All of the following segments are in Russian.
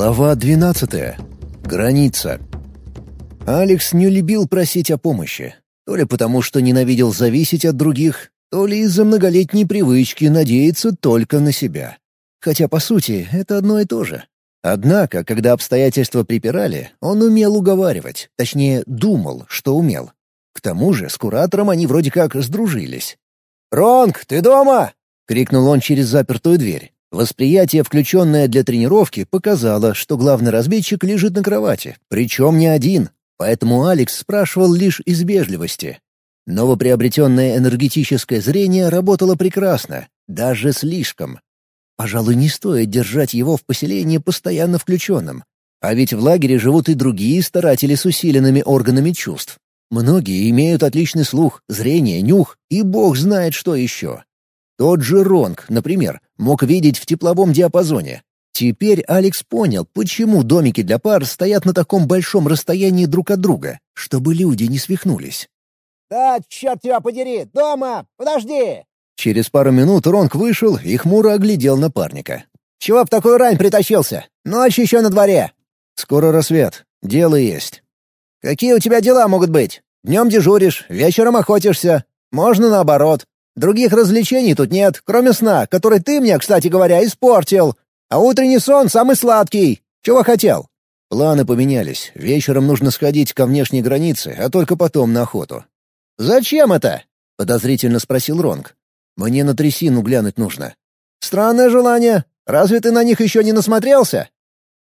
Глава 12. Граница. Алекс не любил просить о помощи. То ли потому, что ненавидел зависеть от других, то ли из-за многолетней привычки надеяться только на себя. Хотя, по сути, это одно и то же. Однако, когда обстоятельства припирали, он умел уговаривать, точнее, думал, что умел. К тому же с куратором они вроде как сдружились. «Ронг, ты дома?» — крикнул он через запертую дверь. Восприятие, включенное для тренировки, показало, что главный разведчик лежит на кровати, причем не один, поэтому Алекс спрашивал лишь из вежливости. Новоприобретенное энергетическое зрение работало прекрасно, даже слишком. Пожалуй, не стоит держать его в поселении постоянно включенным. А ведь в лагере живут и другие старатели с усиленными органами чувств. Многие имеют отличный слух, зрение, нюх и бог знает что еще. Тот же Ронг, например, мог видеть в тепловом диапазоне. Теперь Алекс понял, почему домики для пар стоят на таком большом расстоянии друг от друга, чтобы люди не свихнулись. «Да, черт тебя подери! Дома! Подожди!» Через пару минут Ронг вышел и хмуро оглядел напарника. «Чего в такую рань притащился? Ночь еще на дворе!» «Скоро рассвет. Дело есть». «Какие у тебя дела могут быть? Днем дежуришь, вечером охотишься. Можно наоборот. Других развлечений тут нет, кроме сна, который ты мне, кстати говоря, испортил. А утренний сон самый сладкий. Чего хотел?» Планы поменялись. Вечером нужно сходить ко внешней границе, а только потом на охоту. «Зачем это?» — подозрительно спросил Ронг. «Мне на трясину глянуть нужно». «Странное желание. Разве ты на них еще не насмотрелся?»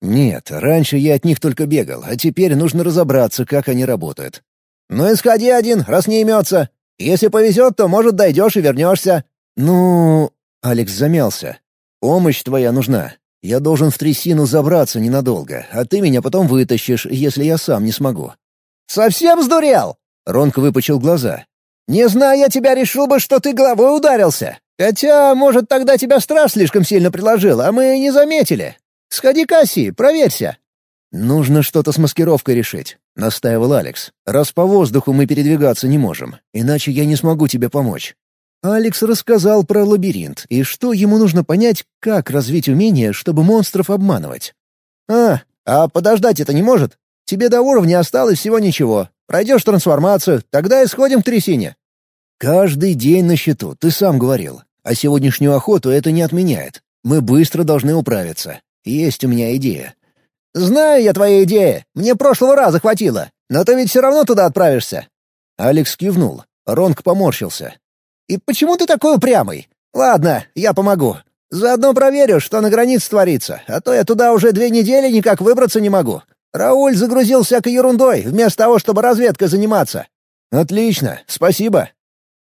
«Нет, раньше я от них только бегал, а теперь нужно разобраться, как они работают». «Ну и сходи один, раз не имется. Если повезет, то, может, дойдешь и вернешься». «Ну...» — Алекс замялся. «Помощь твоя нужна. Я должен в трясину забраться ненадолго, а ты меня потом вытащишь, если я сам не смогу». «Совсем сдурел?» — Ронк выпучил глаза. «Не зная я тебя, решил бы, что ты головой ударился. Хотя, может, тогда тебя страх слишком сильно приложил, а мы не заметили. Сходи к Аси, проверься». «Нужно что-то с маскировкой решить», — настаивал Алекс. «Раз по воздуху мы передвигаться не можем, иначе я не смогу тебе помочь». Алекс рассказал про лабиринт и что ему нужно понять, как развить умение, чтобы монстров обманывать. «А, а подождать это не может? Тебе до уровня осталось всего ничего. Пройдешь трансформацию, тогда и сходим к трясине». «Каждый день на счету, ты сам говорил. А сегодняшнюю охоту это не отменяет. Мы быстро должны управиться. Есть у меня идея. «Знаю я твои идеи. Мне прошлого раза хватило. Но ты ведь все равно туда отправишься». Алекс кивнул. Ронг поморщился. «И почему ты такой упрямый? Ладно, я помогу. Заодно проверю, что на границе творится, а то я туда уже две недели никак выбраться не могу. Рауль загрузил всякой ерундой, вместо того, чтобы разведкой заниматься». «Отлично, спасибо».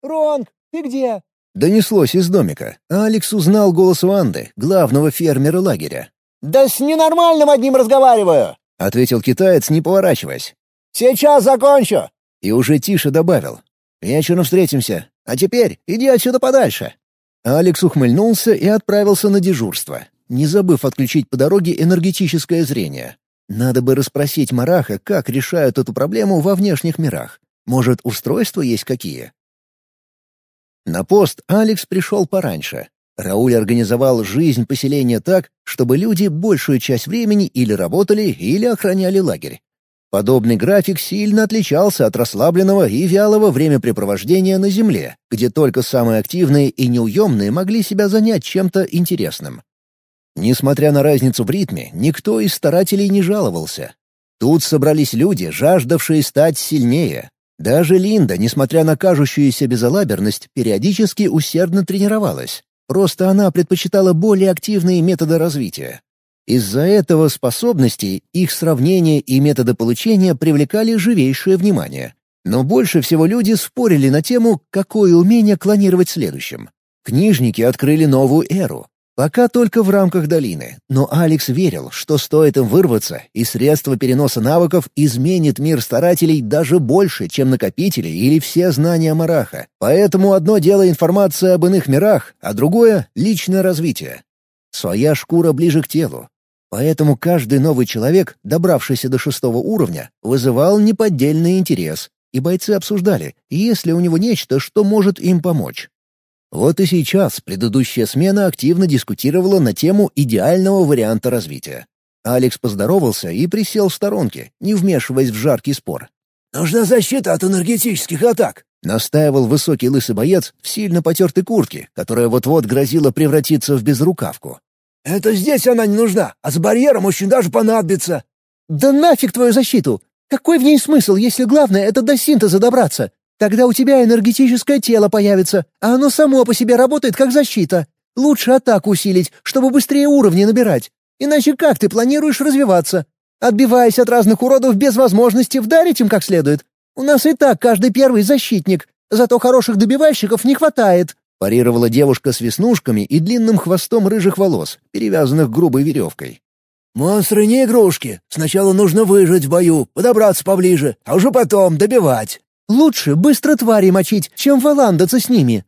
«Ронг, ты где?» Донеслось из домика. Алекс узнал голос Ванды, главного фермера лагеря. «Да с ненормальным одним разговариваю!» — ответил китаец, не поворачиваясь. «Сейчас закончу!» И уже тише добавил. «Вечером встретимся. А теперь иди отсюда подальше». Алекс ухмыльнулся и отправился на дежурство, не забыв отключить по дороге энергетическое зрение. Надо бы расспросить Мараха, как решают эту проблему во внешних мирах. Может, устройства есть какие? На пост Алекс пришел пораньше. Рауль организовал жизнь поселения так, чтобы люди большую часть времени или работали, или охраняли лагерь. Подобный график сильно отличался от расслабленного и вялого времяпрепровождения на Земле, где только самые активные и неуемные могли себя занять чем-то интересным. Несмотря на разницу в ритме, никто из старателей не жаловался. Тут собрались люди, жаждавшие стать сильнее. Даже Линда, несмотря на кажущуюся безалаберность, периодически усердно тренировалась. Просто она предпочитала более активные методы развития. Из-за этого способности, их сравнения и методы получения привлекали живейшее внимание. Но больше всего люди спорили на тему, какое умение клонировать следующим. Книжники открыли новую эру. Пока только в рамках долины, но Алекс верил, что стоит им вырваться, и средство переноса навыков изменит мир старателей даже больше, чем накопители или все знания Мараха. Поэтому одно дело информация об иных мирах, а другое — личное развитие. Своя шкура ближе к телу. Поэтому каждый новый человек, добравшийся до шестого уровня, вызывал неподдельный интерес, и бойцы обсуждали, есть ли у него нечто, что может им помочь. Вот и сейчас предыдущая смена активно дискутировала на тему идеального варианта развития. Алекс поздоровался и присел в сторонке, не вмешиваясь в жаркий спор. «Нужна защита от энергетических атак», — настаивал высокий лысый боец в сильно потертой куртке, которая вот-вот грозила превратиться в безрукавку. «Это здесь она не нужна, а с барьером очень даже понадобится». «Да нафиг твою защиту! Какой в ней смысл, если главное — это до синтеза добраться? Тогда у тебя энергетическое тело появится, а оно само по себе работает как защита. Лучше атаку усилить, чтобы быстрее уровни набирать. Иначе как ты планируешь развиваться? Отбиваясь от разных уродов без возможности вдарить им как следует? У нас и так каждый первый защитник, зато хороших добивальщиков не хватает». Парировала девушка с веснушками и длинным хвостом рыжих волос, перевязанных грубой веревкой. «Монстры не игрушки. Сначала нужно выжить в бою, подобраться поближе, а уже потом добивать». «Лучше быстро твари мочить, чем валандаться с ними».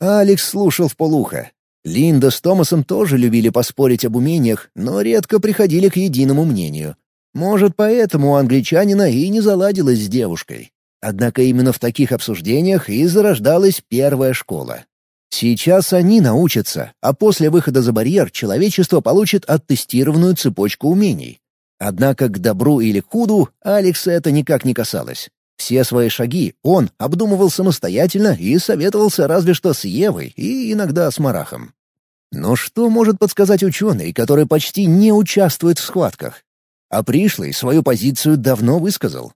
Алекс слушал в полухо. Линда с Томасом тоже любили поспорить об умениях, но редко приходили к единому мнению. Может, поэтому у англичанина и не заладилось с девушкой. Однако именно в таких обсуждениях и зарождалась первая школа. Сейчас они научатся, а после выхода за барьер человечество получит оттестированную цепочку умений. Однако к добру или худу Алекса это никак не касалось. Все свои шаги он обдумывал самостоятельно и советовался разве что с Евой и иногда с Марахом. Но что может подсказать ученый, который почти не участвует в схватках? А пришлый свою позицию давно высказал.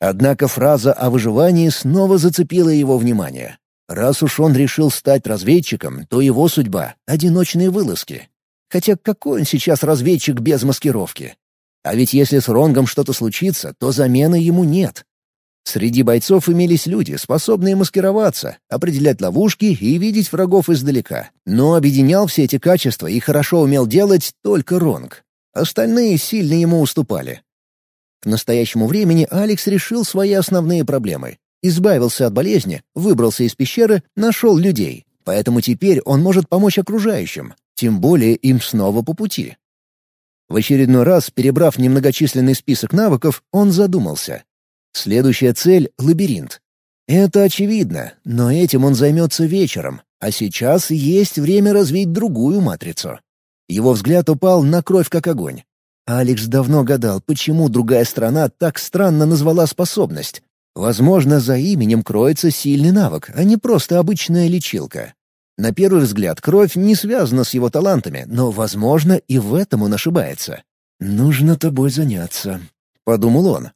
Однако фраза о выживании снова зацепила его внимание. Раз уж он решил стать разведчиком, то его судьба — одиночные вылазки. Хотя какой он сейчас разведчик без маскировки? А ведь если с Ронгом что-то случится, то замены ему нет. Среди бойцов имелись люди, способные маскироваться, определять ловушки и видеть врагов издалека. Но объединял все эти качества и хорошо умел делать только Ронг. Остальные сильно ему уступали. К настоящему времени Алекс решил свои основные проблемы избавился от болезни, выбрался из пещеры, нашел людей. Поэтому теперь он может помочь окружающим, тем более им снова по пути. В очередной раз, перебрав немногочисленный список навыков, он задумался. Следующая цель — лабиринт. Это очевидно, но этим он займется вечером, а сейчас есть время развить другую матрицу. Его взгляд упал на кровь как огонь. Алекс давно гадал, почему другая страна так странно назвала способность, Возможно, за именем кроется сильный навык, а не просто обычная лечилка. На первый взгляд, кровь не связана с его талантами, но, возможно, и в этом он ошибается. «Нужно тобой заняться», — подумал он.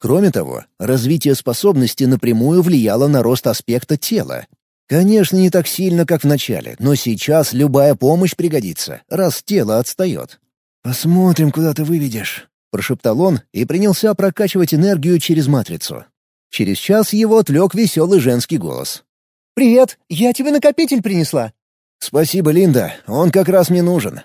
Кроме того, развитие способности напрямую влияло на рост аспекта тела. Конечно, не так сильно, как в начале, но сейчас любая помощь пригодится, раз тело отстает. «Посмотрим, куда ты выведешь», — прошептал он и принялся прокачивать энергию через матрицу. Через час его отвлек веселый женский голос. «Привет, я тебе накопитель принесла». «Спасибо, Линда, он как раз мне нужен».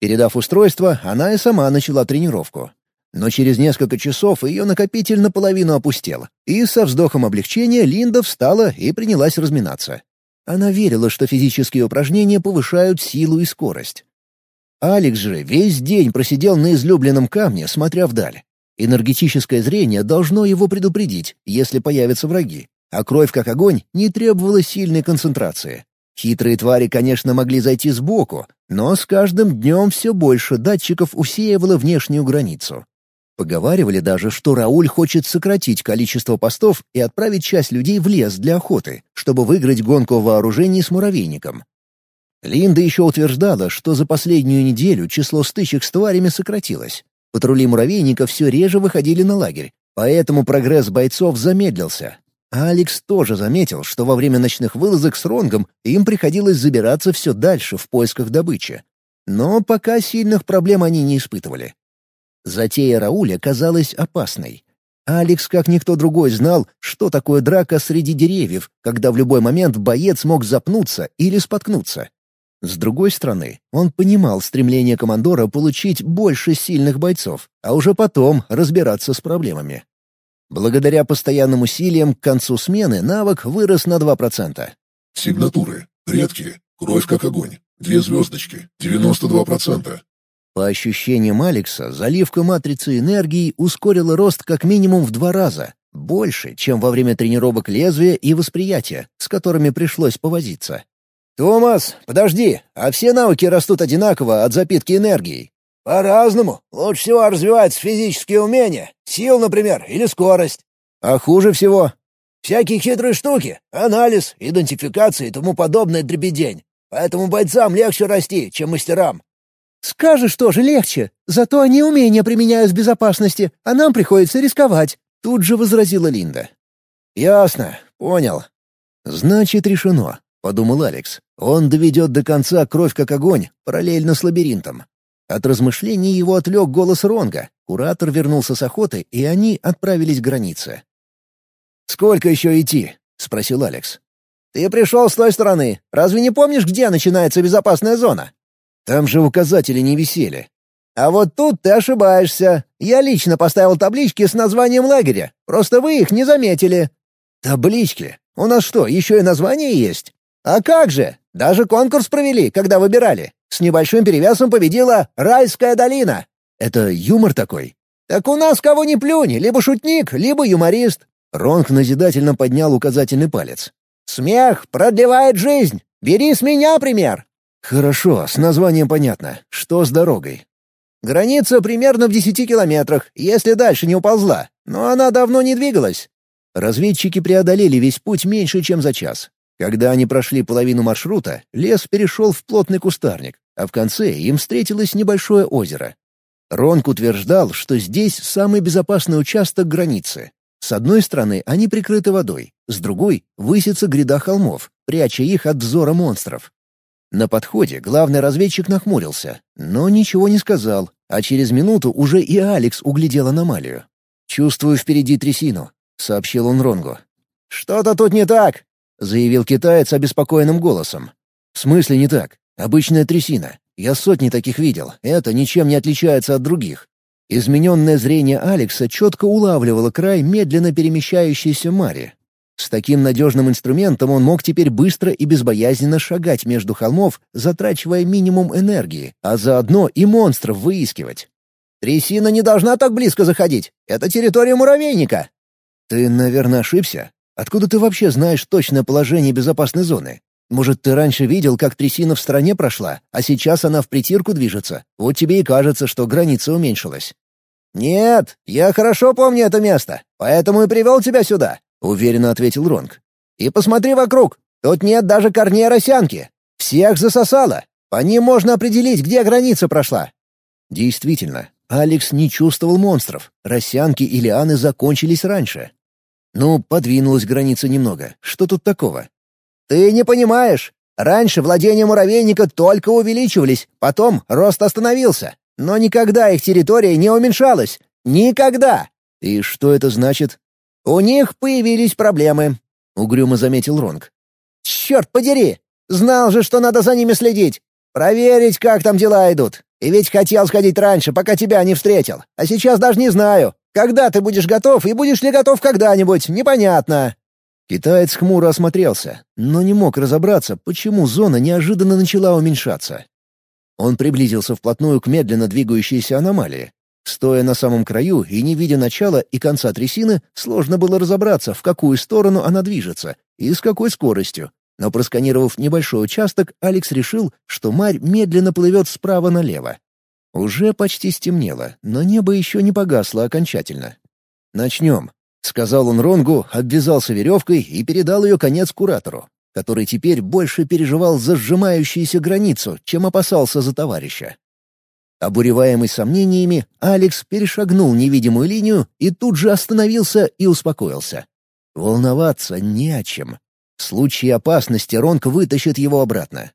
Передав устройство, она и сама начала тренировку. Но через несколько часов ее накопитель наполовину опустел, и со вздохом облегчения Линда встала и принялась разминаться. Она верила, что физические упражнения повышают силу и скорость. Алекс же весь день просидел на излюбленном камне, смотря вдаль. Энергетическое зрение должно его предупредить, если появятся враги, а кровь как огонь не требовала сильной концентрации. Хитрые твари, конечно, могли зайти сбоку, но с каждым днем все больше датчиков усеивало внешнюю границу. Поговаривали даже, что Рауль хочет сократить количество постов и отправить часть людей в лес для охоты, чтобы выиграть гонку вооружений с муравейником. Линда еще утверждала, что за последнюю неделю число стычек с тварями сократилось. Патрули муравейника все реже выходили на лагерь, поэтому прогресс бойцов замедлился. А Алекс тоже заметил, что во время ночных вылазок с Ронгом им приходилось забираться все дальше в поисках добычи. Но пока сильных проблем они не испытывали. Затея Рауля казалась опасной. Алекс, как никто другой, знал, что такое драка среди деревьев, когда в любой момент боец мог запнуться или споткнуться. С другой стороны, он понимал стремление командора получить больше сильных бойцов, а уже потом разбираться с проблемами. Благодаря постоянным усилиям к концу смены навык вырос на 2%. Сигнатуры. Редкие. Кровь как огонь. Две звездочки. 92%. По ощущениям Алекса, заливка матрицы энергии ускорила рост как минимум в два раза, больше, чем во время тренировок лезвия и восприятия, с которыми пришлось повозиться. «Томас, подожди, а все навыки растут одинаково от запитки энергией?» По-разному. Лучше всего развиваются физические умения. Сил, например, или скорость. А хуже всего? Всякие хитрые штуки. Анализ, идентификация и тому подобное дребедень. Поэтому бойцам легче расти, чем мастерам. «Скажешь тоже легче. Зато они умения применяют в безопасности, а нам приходится рисковать», — тут же возразила Линда. «Ясно. Понял. Значит, решено», — подумал Алекс. «Он доведет до конца кровь как огонь, параллельно с лабиринтом». От размышлений его отвлек голос Ронга. Куратор вернулся с охоты, и они отправились к границе. «Сколько еще идти?» — спросил Алекс. «Ты пришел с той стороны. Разве не помнишь, где начинается безопасная зона?» Там же указатели не висели. А вот тут ты ошибаешься. Я лично поставил таблички с названием лагеря. Просто вы их не заметили. Таблички? У нас что, еще и название есть? А как же? Даже конкурс провели, когда выбирали. С небольшим перевесом победила «Райская долина». Это юмор такой? Так у нас кого ни плюнь, либо шутник, либо юморист. Ронг назидательно поднял указательный палец. «Смех продлевает жизнь. Бери с меня пример. «Хорошо, с названием понятно. Что с дорогой?» «Граница примерно в десяти километрах, если дальше не уползла. Но она давно не двигалась». Разведчики преодолели весь путь меньше, чем за час. Когда они прошли половину маршрута, лес перешел в плотный кустарник, а в конце им встретилось небольшое озеро. Ронк утверждал, что здесь самый безопасный участок границы. С одной стороны они прикрыты водой, с другой — высится гряда холмов, пряча их от взора монстров. На подходе главный разведчик нахмурился, но ничего не сказал, а через минуту уже и Алекс углядел аномалию. «Чувствую впереди трясину», — сообщил он Ронгу. «Что-то тут не так», — заявил китаец обеспокоенным голосом. «В смысле не так? Обычная трясина. Я сотни таких видел. Это ничем не отличается от других». Измененное зрение Алекса четко улавливало край медленно перемещающейся Мари, с таким надежным инструментом он мог теперь быстро и безбоязненно шагать между холмов, затрачивая минимум энергии, а заодно и монстров выискивать. «Трясина не должна так близко заходить. Это территория муравейника». «Ты, наверное, ошибся. Откуда ты вообще знаешь точное положение безопасной зоны? Может, ты раньше видел, как трясина в стране прошла, а сейчас она в притирку движется? Вот тебе и кажется, что граница уменьшилась». «Нет, я хорошо помню это место, поэтому и привел тебя сюда. — уверенно ответил Ронг. «И посмотри вокруг. Тут нет даже корней росянки. Всех засосало. По ним можно определить, где граница прошла». Действительно, Алекс не чувствовал монстров. Росянки и лианы закончились раньше. Ну, подвинулась граница немного. Что тут такого? «Ты не понимаешь. Раньше владения муравейника только увеличивались, потом рост остановился. Но никогда их территория не уменьшалась. Никогда!» «И что это значит?» «У них появились проблемы», — угрюмо заметил Ронг. «Черт подери! Знал же, что надо за ними следить. Проверить, как там дела идут. И ведь хотел сходить раньше, пока тебя не встретил. А сейчас даже не знаю. Когда ты будешь готов и будешь ли готов когда-нибудь, непонятно». Китаец хмуро осмотрелся, но не мог разобраться, почему зона неожиданно начала уменьшаться. Он приблизился вплотную к медленно двигающейся аномалии, Стоя на самом краю и не видя начала и конца трясины, сложно было разобраться, в какую сторону она движется и с какой скоростью. Но просканировав небольшой участок, Алекс решил, что Марь медленно плывет справа налево. Уже почти стемнело, но небо еще не погасло окончательно. «Начнем», — сказал он Ронгу, обвязался веревкой и передал ее конец куратору, который теперь больше переживал за сжимающуюся границу, чем опасался за товарища. Обуреваемый сомнениями, Алекс перешагнул невидимую линию и тут же остановился и успокоился. Волноваться не о чем. В случае опасности Ронк вытащит его обратно.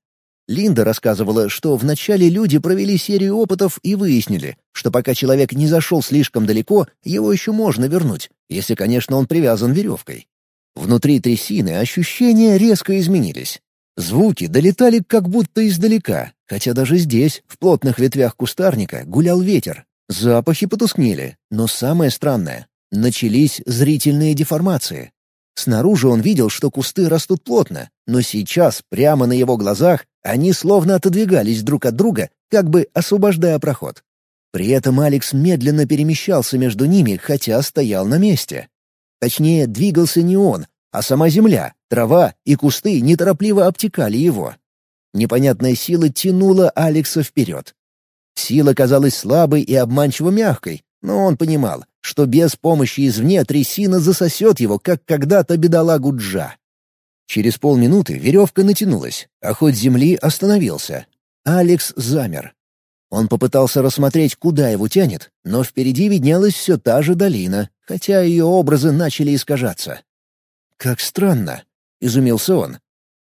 Линда рассказывала, что вначале люди провели серию опытов и выяснили, что пока человек не зашел слишком далеко, его еще можно вернуть, если, конечно, он привязан веревкой. Внутри трясины ощущения резко изменились. Звуки долетали как будто издалека, хотя даже здесь, в плотных ветвях кустарника, гулял ветер. Запахи потускнели, но самое странное — начались зрительные деформации. Снаружи он видел, что кусты растут плотно, но сейчас, прямо на его глазах, они словно отодвигались друг от друга, как бы освобождая проход. При этом Алекс медленно перемещался между ними, хотя стоял на месте. Точнее, двигался не он, а сама земля, трава и кусты неторопливо обтекали его. Непонятная сила тянула Алекса вперед. Сила казалась слабой и обманчиво мягкой, но он понимал, что без помощи извне трясина засосет его, как когда-то бедолагу Джа. Через полминуты веревка натянулась, а ход земли остановился. Алекс замер. Он попытался рассмотреть, куда его тянет, но впереди виднелась все та же долина, хотя ее образы начали искажаться. «Как странно», — изумился он.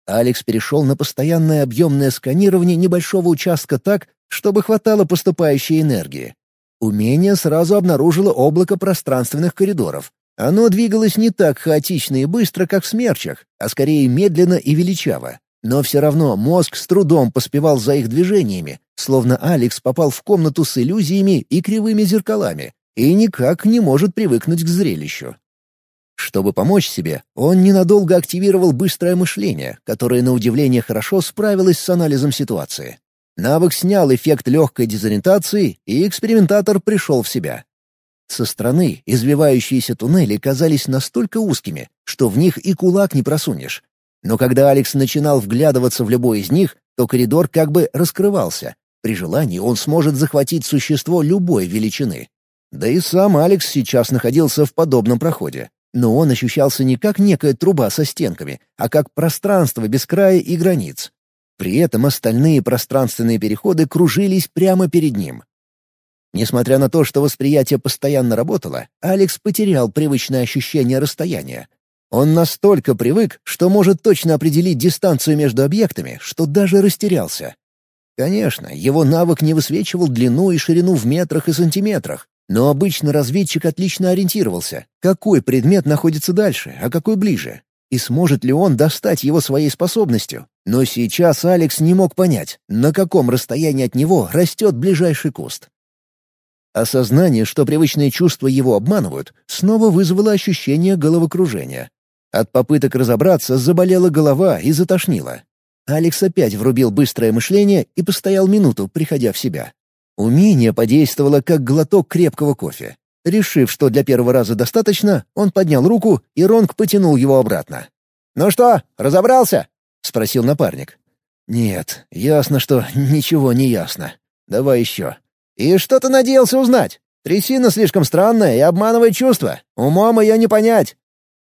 Алекс перешел на постоянное объемное сканирование небольшого участка так, чтобы хватало поступающей энергии. Умение сразу обнаружило облако пространственных коридоров. Оно двигалось не так хаотично и быстро, как в смерчах, а скорее медленно и величаво. Но все равно мозг с трудом поспевал за их движениями, словно Алекс попал в комнату с иллюзиями и кривыми зеркалами, и никак не может привыкнуть к зрелищу. Чтобы помочь себе, он ненадолго активировал быстрое мышление, которое на удивление хорошо справилось с анализом ситуации. Навык снял эффект легкой дезориентации, и экспериментатор пришел в себя. Со стороны извивающиеся туннели казались настолько узкими, что в них и кулак не просунешь. Но когда Алекс начинал вглядываться в любой из них, то коридор как бы раскрывался. При желании он сможет захватить существо любой величины. Да и сам Алекс сейчас находился в подобном проходе. Но он ощущался не как некая труба со стенками, а как пространство без края и границ. При этом остальные пространственные переходы кружились прямо перед ним. Несмотря на то, что восприятие постоянно работало, Алекс потерял привычное ощущение расстояния. Он настолько привык, что может точно определить дистанцию между объектами, что даже растерялся. Конечно, его навык не высвечивал длину и ширину в метрах и сантиметрах, но обычно разведчик отлично ориентировался, какой предмет находится дальше, а какой ближе, и сможет ли он достать его своей способностью. Но сейчас Алекс не мог понять, на каком расстоянии от него растет ближайший куст. Осознание, что привычные чувства его обманывают, снова вызвало ощущение головокружения. От попыток разобраться заболела голова и затошнило. Алекс опять врубил быстрое мышление и постоял минуту, приходя в себя. Умение подействовало как глоток крепкого кофе. Решив, что для первого раза достаточно, он поднял руку, и Ронг потянул его обратно. «Ну что, разобрался?» — спросил напарник. «Нет, ясно, что ничего не ясно. Давай еще». «И что ты надеялся узнать? Трясина слишком странная и обманывает чувства. Умом ее не понять».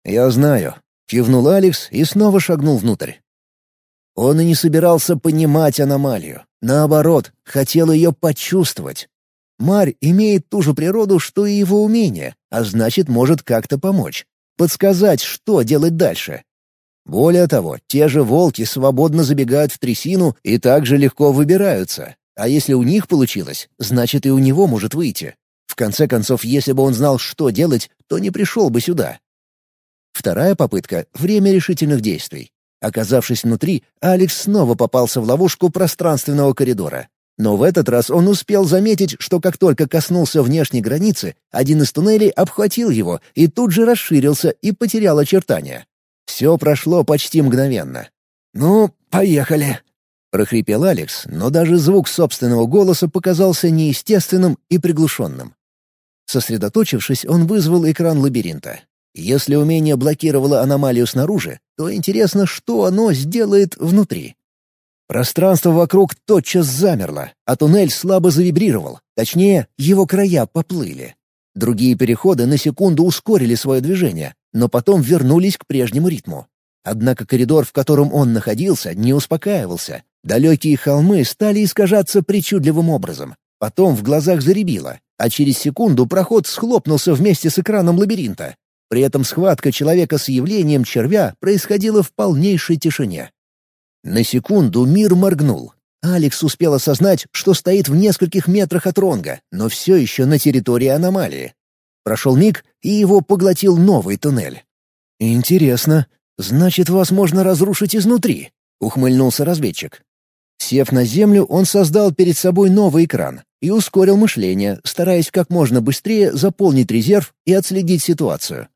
«Я знаю», — кивнул Алекс и снова шагнул внутрь. Он и не собирался понимать аномалию. Наоборот, хотел ее почувствовать. Марь имеет ту же природу, что и его умение, а значит, может как-то помочь. Подсказать, что делать дальше. Более того, те же волки свободно забегают в трясину и также легко выбираются. А если у них получилось, значит и у него может выйти. В конце концов, если бы он знал, что делать, то не пришел бы сюда. Вторая попытка — время решительных действий. Оказавшись внутри, Алекс снова попался в ловушку пространственного коридора. Но в этот раз он успел заметить, что как только коснулся внешней границы, один из туннелей обхватил его и тут же расширился и потерял очертания. Все прошло почти мгновенно. «Ну, поехали!» — прохрипел Алекс, но даже звук собственного голоса показался неестественным и приглушенным. Сосредоточившись, он вызвал экран лабиринта. Если умение блокировало аномалию снаружи, то интересно, что оно сделает внутри. Пространство вокруг тотчас замерло, а туннель слабо завибрировал, точнее, его края поплыли. Другие переходы на секунду ускорили свое движение, но потом вернулись к прежнему ритму. Однако коридор, в котором он находился, не успокаивался. Далекие холмы стали искажаться причудливым образом. Потом в глазах заребило, а через секунду проход схлопнулся вместе с экраном лабиринта. При этом схватка человека с явлением червя происходила в полнейшей тишине. На секунду мир моргнул. Алекс успел осознать, что стоит в нескольких метрах от Ронга, но все еще на территории аномалии. Прошел миг, и его поглотил новый туннель. «Интересно. Значит, вас можно разрушить изнутри», — ухмыльнулся разведчик. Сев на землю, он создал перед собой новый экран и ускорил мышление, стараясь как можно быстрее заполнить резерв и отследить ситуацию.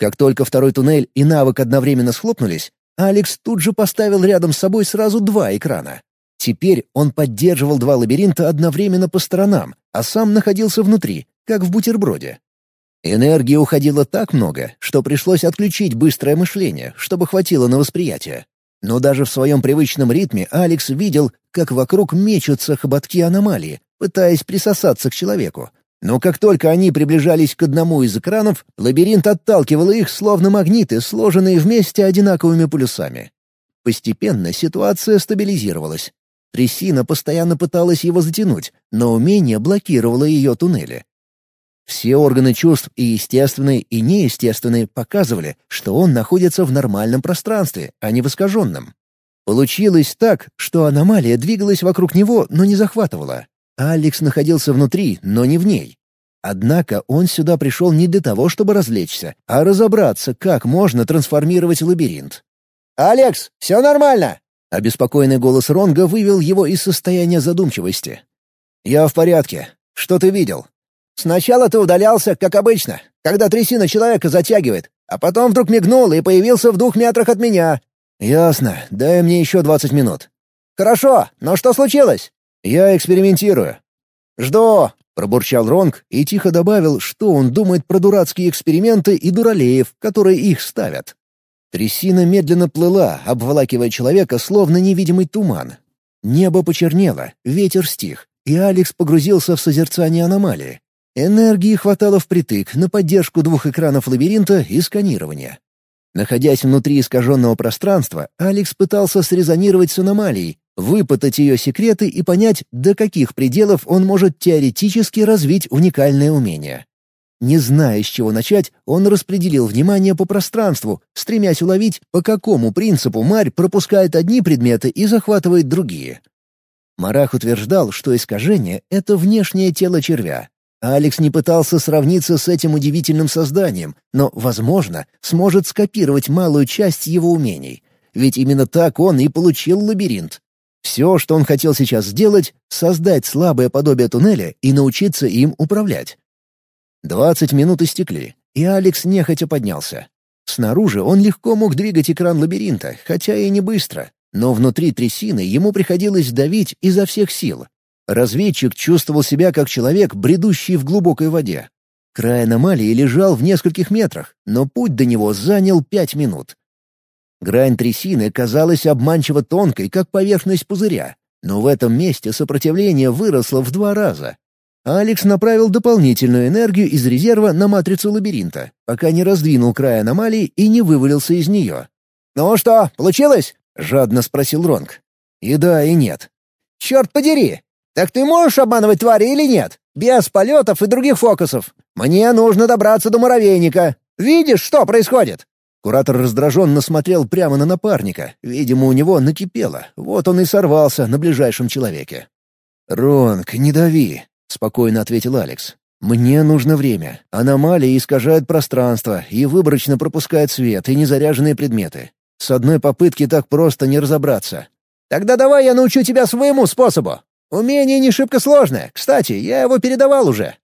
Как только второй туннель и навык одновременно схлопнулись, Алекс тут же поставил рядом с собой сразу два экрана. Теперь он поддерживал два лабиринта одновременно по сторонам, а сам находился внутри, как в бутерброде. Энергии уходило так много, что пришлось отключить быстрое мышление, чтобы хватило на восприятие. Но даже в своем привычном ритме Алекс видел, как вокруг мечутся хоботки аномалии, пытаясь присосаться к человеку. Но как только они приближались к одному из экранов, лабиринт отталкивал их, словно магниты, сложенные вместе одинаковыми полюсами. Постепенно ситуация стабилизировалась. Трясина постоянно пыталась его затянуть, но умение блокировало ее туннели. Все органы чувств, и естественные, и неестественные, показывали, что он находится в нормальном пространстве, а не в искаженном. Получилось так, что аномалия двигалась вокруг него, но не захватывала. Алекс находился внутри, но не в ней. Однако он сюда пришел не для того, чтобы развлечься, а разобраться, как можно трансформировать лабиринт. «Алекс, все нормально!» Обеспокоенный голос Ронга вывел его из состояния задумчивости. «Я в порядке. Что ты видел?» Сначала ты удалялся, как обычно, когда трясина человека затягивает, а потом вдруг мигнул и появился в двух метрах от меня». «Ясно. Дай мне еще двадцать минут». «Хорошо. Но что случилось?» «Я экспериментирую». «Жду», — пробурчал Ронг и тихо добавил, что он думает про дурацкие эксперименты и дуралеев, которые их ставят. Трясина медленно плыла, обволакивая человека, словно невидимый туман. Небо почернело, ветер стих, и Алекс погрузился в созерцание аномалии. Энергии хватало впритык на поддержку двух экранов лабиринта и сканирования. Находясь внутри искаженного пространства, Алекс пытался срезонировать с аномалией, выпытать ее секреты и понять, до каких пределов он может теоретически развить уникальное умение. Не зная, с чего начать, он распределил внимание по пространству, стремясь уловить, по какому принципу Марь пропускает одни предметы и захватывает другие. Марах утверждал, что искажение — это внешнее тело червя, Алекс не пытался сравниться с этим удивительным созданием, но, возможно, сможет скопировать малую часть его умений. Ведь именно так он и получил лабиринт. Все, что он хотел сейчас сделать — создать слабое подобие туннеля и научиться им управлять. Двадцать минут истекли, и Алекс нехотя поднялся. Снаружи он легко мог двигать экран лабиринта, хотя и не быстро, но внутри трясины ему приходилось давить изо всех сил, Разведчик чувствовал себя как человек, бредущий в глубокой воде. Край аномалии лежал в нескольких метрах, но путь до него занял пять минут. Грань трясины казалась обманчиво тонкой, как поверхность пузыря, но в этом месте сопротивление выросло в два раза. Алекс направил дополнительную энергию из резерва на матрицу лабиринта, пока не раздвинул край аномалии и не вывалился из нее. «Ну что, получилось?» — жадно спросил Ронг. «И да, и нет». «Черт подери! «Так ты можешь обманывать твари или нет? Без полетов и других фокусов. Мне нужно добраться до муравейника. Видишь, что происходит?» Куратор раздраженно смотрел прямо на напарника. Видимо, у него накипело. Вот он и сорвался на ближайшем человеке. «Ронг, не дави», — спокойно ответил Алекс. «Мне нужно время. Аномалии искажают пространство и выборочно пропускают свет и незаряженные предметы. С одной попытки так просто не разобраться». «Тогда давай я научу тебя своему способу. Умение не шибко сложное. Кстати, я его передавал уже».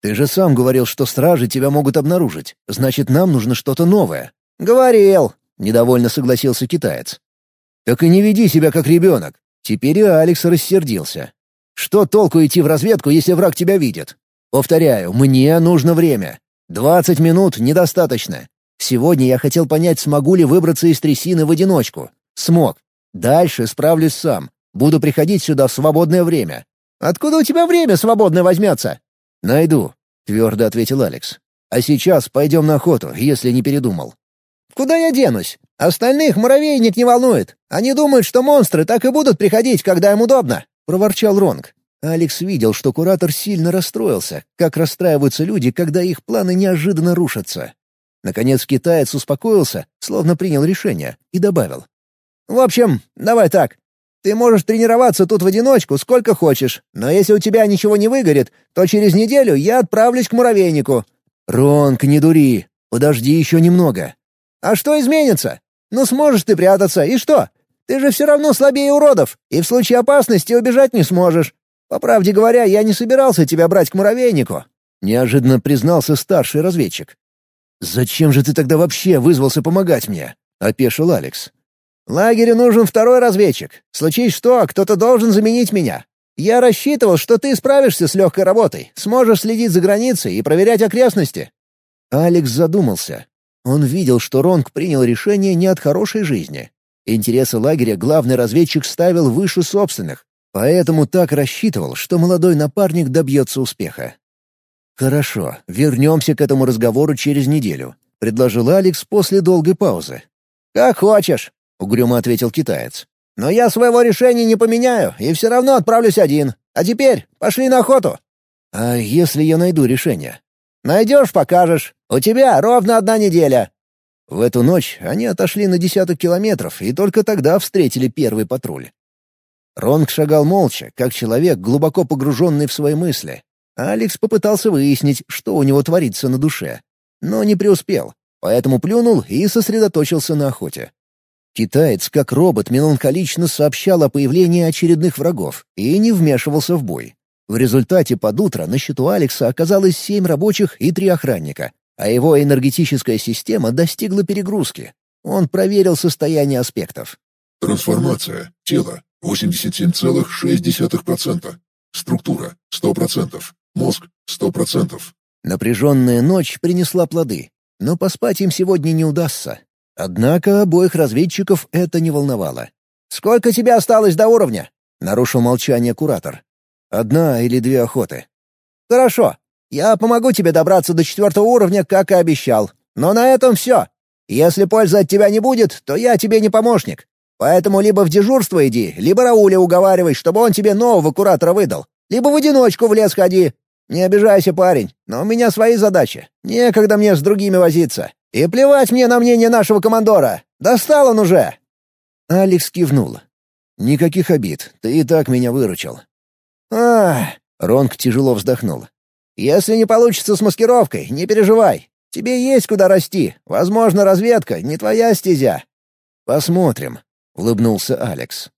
«Ты же сам говорил, что стражи тебя могут обнаружить. Значит, нам нужно что-то новое». «Говорил», — недовольно согласился китаец. «Так и не веди себя как ребенок». Теперь и Алекс рассердился. «Что толку идти в разведку, если враг тебя видит? Повторяю, мне нужно время. Двадцать минут недостаточно. Сегодня я хотел понять, смогу ли выбраться из трясины в одиночку. Смог. Дальше справлюсь сам. Буду приходить сюда в свободное время». «Откуда у тебя время свободное возьмется?» «Найду», — твердо ответил Алекс. «А сейчас пойдем на охоту, если не передумал». «Куда я денусь? Остальных муравейник не волнует. Они думают, что монстры так и будут приходить, когда им удобно», — проворчал Ронг. Алекс видел, что куратор сильно расстроился, как расстраиваются люди, когда их планы неожиданно рушатся. Наконец китаец успокоился, словно принял решение, и добавил. «В общем, давай так. Ты можешь тренироваться тут в одиночку сколько хочешь, но если у тебя ничего не выгорит, то через неделю я отправлюсь к муравейнику». «Ронк, не дури. Подожди еще немного». «А что изменится? Ну сможешь ты прятаться, и что? Ты же все равно слабее уродов, и в случае опасности убежать не сможешь. По правде говоря, я не собирался тебя брать к муравейнику». Неожиданно признался старший разведчик. «Зачем же ты тогда вообще вызвался помогать мне?» — опешил Алекс. Лагерю нужен второй разведчик. Случись что, кто-то должен заменить меня. Я рассчитывал, что ты справишься с легкой работой, сможешь следить за границей и проверять окрестности». Алекс задумался. Он видел, что Ронг принял решение не от хорошей жизни. Интересы лагеря главный разведчик ставил выше собственных. Поэтому так рассчитывал, что молодой напарник добьется успеха. «Хорошо, вернемся к этому разговору через неделю», — предложил Алекс после долгой паузы. «Как хочешь», — угрюмо ответил китаец. «Но я своего решения не поменяю и все равно отправлюсь один. А теперь пошли на охоту». «А если я найду решение?» «Найдешь — покажешь. У тебя ровно одна неделя». В эту ночь они отошли на десяток километров и только тогда встретили первый патруль. Ронг шагал молча, как человек, глубоко погруженный в свои мысли. Алекс попытался выяснить, что у него творится на душе. Но не преуспел, поэтому плюнул и сосредоточился на охоте. Китаец, как робот, меланхолично сообщал о появлении очередных врагов и не вмешивался в бой. В результате под утро на счету Алекса оказалось семь рабочих и три охранника, а его энергетическая система достигла перегрузки. Он проверил состояние аспектов. Трансформация. Тело. 87,6%. Структура — 100%. Мозг — 100%. Напряженная ночь принесла плоды, но поспать им сегодня не удастся. Однако обоих разведчиков это не волновало. «Сколько тебе осталось до уровня?» — нарушил молчание куратор. «Одна или две охоты». «Хорошо. Я помогу тебе добраться до четвертого уровня, как и обещал. Но на этом все. Если пользы от тебя не будет, то я тебе не помощник. Поэтому либо в дежурство иди, либо Рауля уговаривай, чтобы он тебе нового куратора выдал. Либо в одиночку в лес ходи. Не обижайся, парень, но у меня свои задачи. Некогда мне с другими возиться. И плевать мне на мнение нашего командора. Достал он уже!» Алекс кивнул. «Никаких обид, ты и так меня выручил». «Ах!» — Ронг тяжело вздохнул. «Если не получится с маскировкой, не переживай. Тебе есть куда расти. Возможно, разведка — не твоя стезя». «Посмотрим», — улыбнулся Алекс.